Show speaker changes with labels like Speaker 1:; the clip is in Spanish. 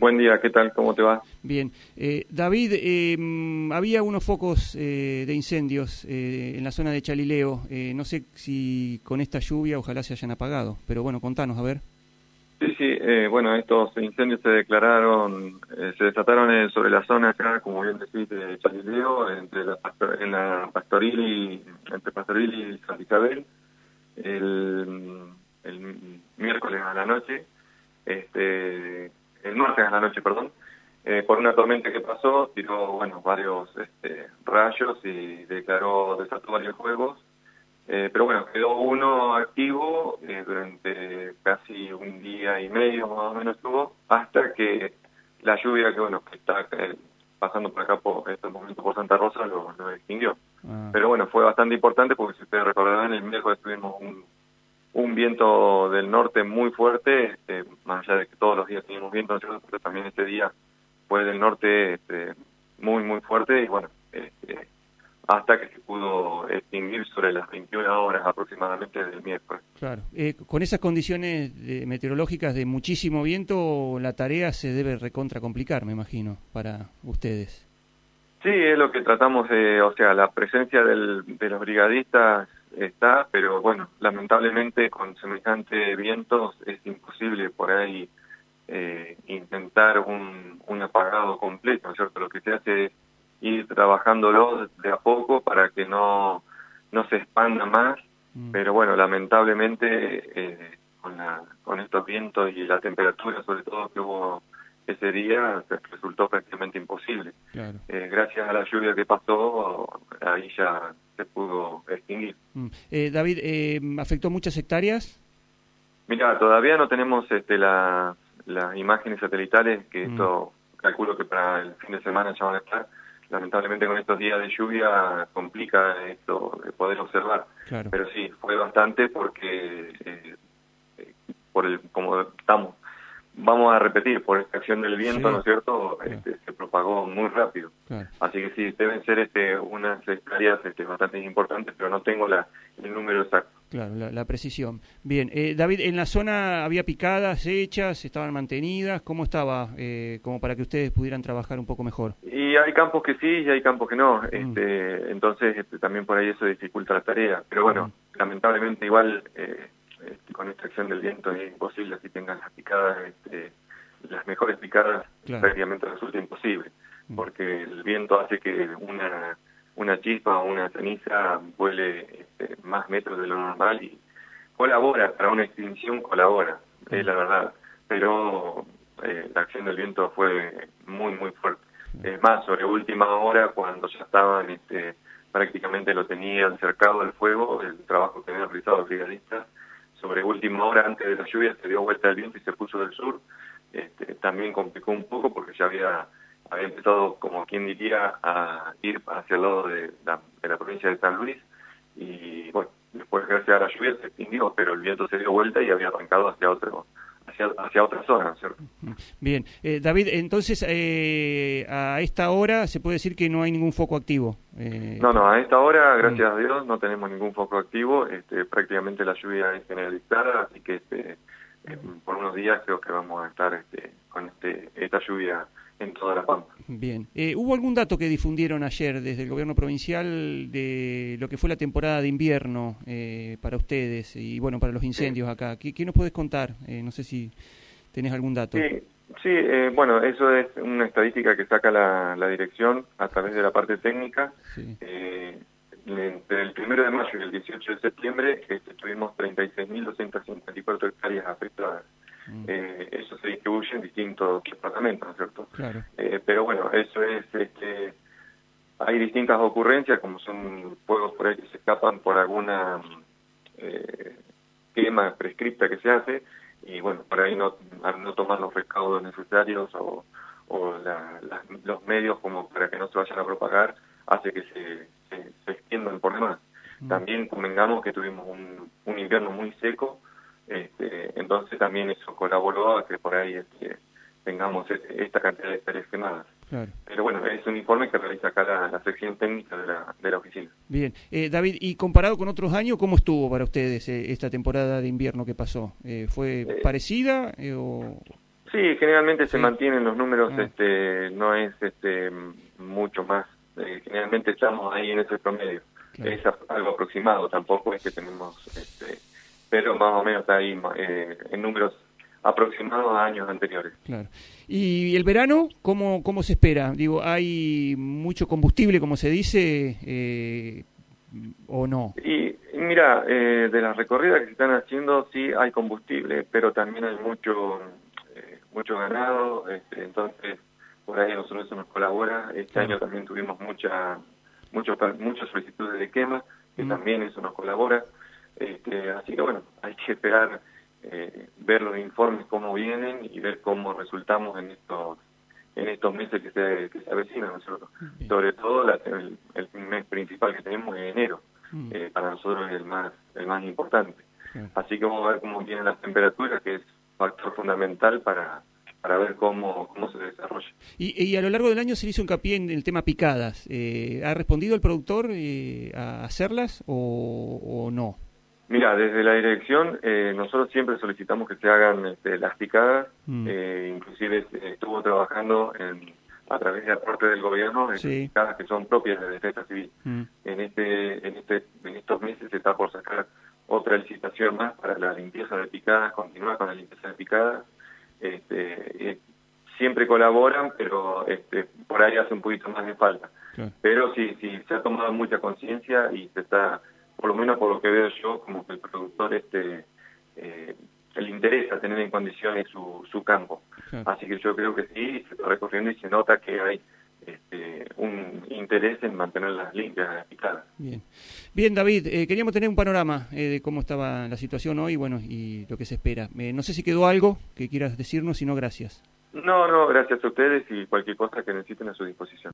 Speaker 1: Buen día, ¿qué tal? ¿Cómo te va?
Speaker 2: Bien. Eh, David, eh, había unos focos eh, de incendios eh, en la zona de Chalileo. Eh, no sé si con esta lluvia ojalá se hayan apagado, pero bueno, contanos, a ver.
Speaker 1: Sí, sí, eh, bueno, estos incendios se declararon, se desataron sobre la zona acá, como bien decís, de Chalileo, entre la, en la Pastoril y, entre Pastoril y San Isabel, el, el miércoles a la noche, este, el martes a la noche, perdón, eh, por una tormenta que pasó, tiró, bueno, varios este, rayos y declaró, desató varios fuegos, eh, pero bueno, quedó uno activo eh, durante casi un día y medio más o menos estuvo, hasta que la lluvia que bueno que está pasando por acá por estos momentos por Santa Rosa lo, lo extinguió.
Speaker 2: Ah,
Speaker 1: Pero bueno, fue bastante importante porque si ustedes recordarán, el miércoles tuvimos un, un viento del norte muy fuerte, este, más allá de que todos los días teníamos viento, pero también este día fue del norte este, muy, muy fuerte y bueno, este, hasta que se pudo extinguir sobre las 21 horas aproximadamente del miércoles.
Speaker 2: claro. Eh, con esas condiciones de- meteorológicas de muchísimo viento, la tarea se debe recontra complicar, me imagino, para ustedes.
Speaker 1: Sí, es lo que tratamos de, o sea, la presencia del, de los brigadistas está, pero bueno, lamentablemente con semejante vientos es imposible por ahí eh, intentar un, un apagado completo, ¿no es cierto? Lo que se hace es ir trabajándolo de a poco para que no, no se expanda más,
Speaker 2: Mm,
Speaker 1: pero bueno, lamentablemente eh, con, la, con estos vientos y la temperatura sobre todo que hubo ese día, resultó prácticamente imposible.
Speaker 2: claro.
Speaker 1: Eh, gracias a la lluvia que pasó, ahí ya se pudo extinguir.
Speaker 2: Mm. Eh, David, eh, ¿afectó muchas hectáreas?
Speaker 1: Mira, todavía no tenemos este, la- las imágenes satelitales, que
Speaker 2: Mm.
Speaker 1: esto calculo que para el fin de semana ya van a estar. Lamentablemente con estos días de lluvia complica esto de poder observar.
Speaker 2: Claro.
Speaker 1: Pero sí, fue bastante porque, eh, eh, por el, como estamos, vamos a repetir, por esta acción del viento,
Speaker 2: Sí.
Speaker 1: ¿no es cierto?
Speaker 2: Claro.
Speaker 1: Este, se propagó muy rápido.
Speaker 2: claro.
Speaker 1: Así que sí, deben ser este, unas hectáreas este, bastante importantes, pero no tengo la, el número exacto.
Speaker 2: Claro, la, la precisión. Bien, eh, David, ¿en la zona había picadas hechas, estaban mantenidas? ¿Cómo estaba? Eh, como para que ustedes pudieran trabajar un poco mejor.
Speaker 1: Y hay campos que sí y hay campos que no. Este, Entonces este, también por ahí eso dificulta la tarea. Pero bueno, lamentablemente igual eh, este, con esta acción del viento es imposible así tengan las picadas, este, las mejores picadas
Speaker 2: Claro.
Speaker 1: prácticamente resulta imposible. Porque el viento hace que una, una chispa o una ceniza vuele este, más metros de lo normal y colabora, para una extinción colabora, es la verdad. Pero eh, la acción del viento fue muy, muy fuerte. Es más, sobre última hora, cuando ya estaban, este, prácticamente lo tenían cercado el fuego, el trabajo que habían realizado los brigadistas, sobre última hora, antes de la lluvia, se dio vuelta el viento y se puso del sur. Este, también complicó un poco porque ya había, había empezado, como quien diría, a ir hacia el lado de la, de la provincia de San Luis. Y bueno, después gracias a la lluvia se extinguió, pero el viento se dio vuelta y había arrancado hacia otro hacia, hacia otra zona, ¿no es cierto?
Speaker 2: Bien, eh, David, entonces eh, a esta hora se puede decir que no hay ningún foco activo. Eh,
Speaker 1: No, no, a esta hora, gracias a Dios, no tenemos ningún foco activo. Este, prácticamente la lluvia es generalizada, así que este, eh, por unos días creo que vamos a estar este, con este, esta lluvia en toda la Pampa.
Speaker 2: Bien. Eh, ¿Hubo algún dato que difundieron ayer desde el gobierno provincial de lo que fue la temporada de invierno eh, para ustedes y bueno, para los incendios acá? ¿Qué, qué nos podés contar? Eh, no sé si tenés algún dato.
Speaker 1: Sí, sí eh, bueno, eso es una estadística que saca la, la dirección a través de la parte técnica.
Speaker 2: Sí.
Speaker 1: Eh, entre el primero de mayo y el 18 de septiembre este, tuvimos 36.254 hectáreas afectadas.
Speaker 2: Mm,
Speaker 1: Eh, eso se distribuye en distintos departamentos, ¿no es cierto?
Speaker 2: claro.
Speaker 1: Eh, pero bueno, eso es, este, hay distintas ocurrencias, como son fuegos por ahí que se escapan por alguna eh, quema prescripta que se hace, y bueno, por ahí no, al no tomar los recaudos necesarios o, o la- la- los medios como para que no se vayan a propagar, hace que se, se, se extiendan por demás.
Speaker 2: Mm.
Speaker 1: También convengamos que tuvimos un, un invierno muy seco, este, entonces también eso colaboró a que por ahí este, tengamos este- esta cantidad de hectáreas quemadas.
Speaker 2: Claro.
Speaker 1: Pero bueno, es un informe que realiza acá la, la sección técnica de la, de la oficina.
Speaker 2: Bien. Eh, David, y comparado con otros años, ¿cómo estuvo para ustedes eh, esta temporada de invierno que pasó? Eh, ¿Fue
Speaker 1: Eh,
Speaker 2: parecida o...?
Speaker 1: Sí, generalmente se mantienen los números,
Speaker 2: Ah.
Speaker 1: este, no es este, mucho más. Generalmente estamos ahí en ese promedio.
Speaker 2: Claro.
Speaker 1: Es algo aproximado, tampoco es que tenemos, este, pero más o menos está ahí en números aproximados a años anteriores.
Speaker 2: Claro. ¿Y el verano cómo, cómo se espera? Digo, ¿hay mucho combustible, como se dice, eh, o no?
Speaker 1: Y y mira, eh, de las recorridas que se están haciendo, sí hay combustible, pero también hay mucho eh, mucho ganado, este, entonces por ahí a nosotros eso nos colabora. Este
Speaker 2: Claro.
Speaker 1: año también tuvimos mucha mucho, muchas solicitudes de quema, que
Speaker 2: Mm.
Speaker 1: también eso nos colabora. Este, así que bueno, hay que esperar eh, ver los informes cómo vienen y ver cómo resultamos en estos en estos meses que se, que se avecinan nosotros.
Speaker 2: Bien.
Speaker 1: Sobre todo la- el, el mes principal que tenemos es enero
Speaker 2: Mm,
Speaker 1: eh, para nosotros es el más el más importante. Así que vamos a ver cómo vienen las temperaturas, que es factor fundamental para, para ver cómo, cómo se desarrolla.
Speaker 2: Y, y a lo largo del año se hizo hincapié en el tema picadas. Eh, ¿Ha respondido el productor eh, a hacerlas o, o no?
Speaker 1: Mira, desde la dirección eh, nosotros siempre solicitamos que se hagan este, las picadas,
Speaker 2: Mm.
Speaker 1: eh, inclusive eh, estuvo trabajando en, a través de aporte del gobierno en
Speaker 2: Sí.
Speaker 1: picadas que son propias de defensa civil.
Speaker 2: Mm,
Speaker 1: En este, en este, en estos meses se está por sacar otra licitación más para la limpieza de picadas, continuar con la limpieza de picadas. Este, eh, siempre colaboran, pero este, por ahí hace un poquito más de falta.
Speaker 2: claro.
Speaker 1: Pero sí, sí, se ha tomado mucha conciencia y se está, por lo menos por lo que veo yo, como que el productor este eh, le interesa tener en condiciones su, su campo.
Speaker 2: Claro.
Speaker 1: Así que yo creo que sí, se está recorriendo y se nota que hay este, un interés en mantenerlas limpias, las picadas.
Speaker 2: Bien, bien David, eh, queríamos tener un panorama eh, de cómo estaba la situación hoy bueno, y lo que se espera. Eh, no sé si quedó algo que quieras decirnos, si no, gracias.
Speaker 1: No, no, gracias a ustedes y cualquier cosa que necesiten a su disposición.